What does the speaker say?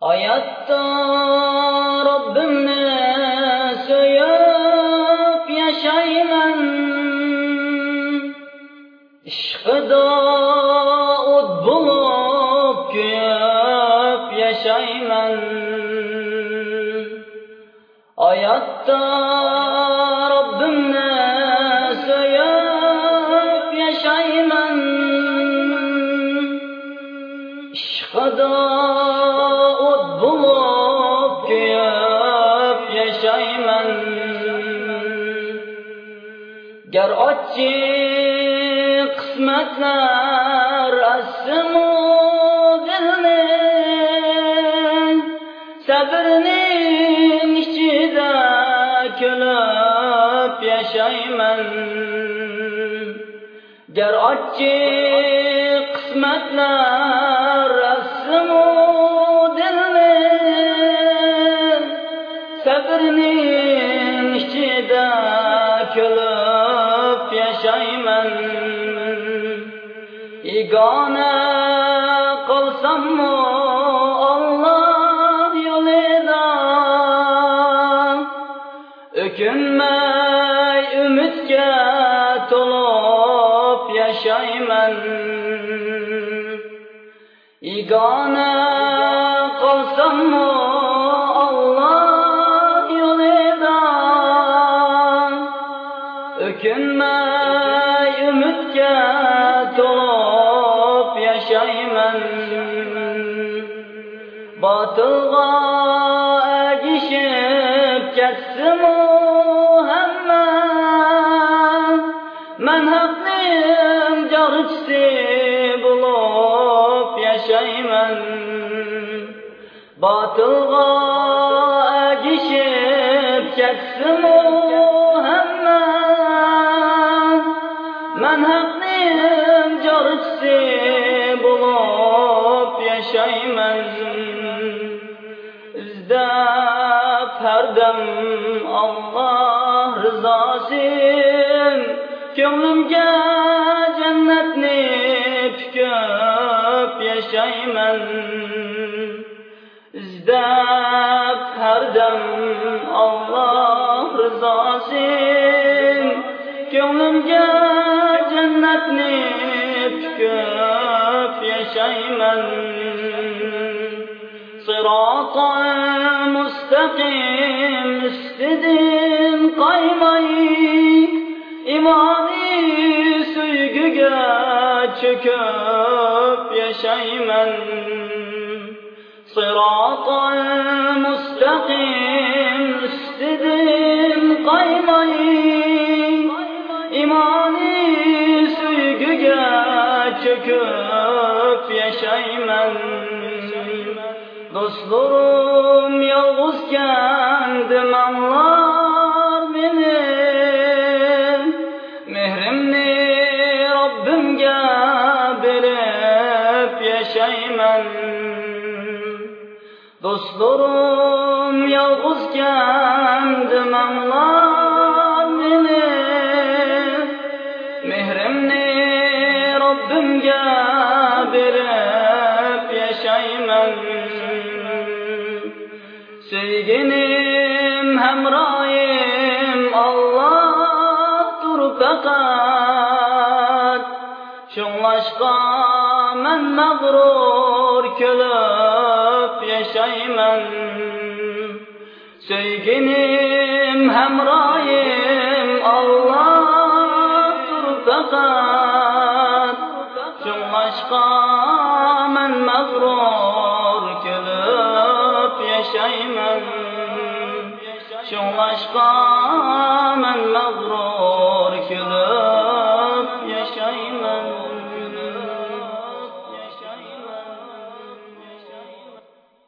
Hayatta Rabbimni söyüp yaşayman Ishqida o't bo'lib kuyib yashayman Hayotda Robbimni so'yib yashayman Ishqida Gar ochiq qismatlar asimu dilni sabrning ichida kulib yashayman gar ochiq qismatlar kulib yashayman igona qolsammu Alloh yo'lida o'kinmay umidga to'lib yashayman igona qolsammu Alloh yo'lida o'kinmay umidga to'lib yashayman botilga agishib ketsimu hamma man haqning jorichisi bo'lib yashayman botilga agishib ketsimu hamma izlab har dam Alloh rizosin ko'nglimga jannatni tikib yashayman izlab har dam Alloh rizosin ko'nglimga jannatni صراطا مستقيم istediğin kaymayı imani suygıga çöküp yaşaymen صراطا مستقيم istediğin kaymayı imani suygıga çöküp yaşaymen Dostlarım yalnızken demanlar beni Mehrimni Rabbimge berip yaşayman Dostlarım yalnızken demanlar beni Hemrayim Allah'tur fakat Şunlaşqa men mağrur külüp yaşayman. Sevginim hemrayim Allah'tur fakat Şunlaşqa men شغل أشقى من مضروب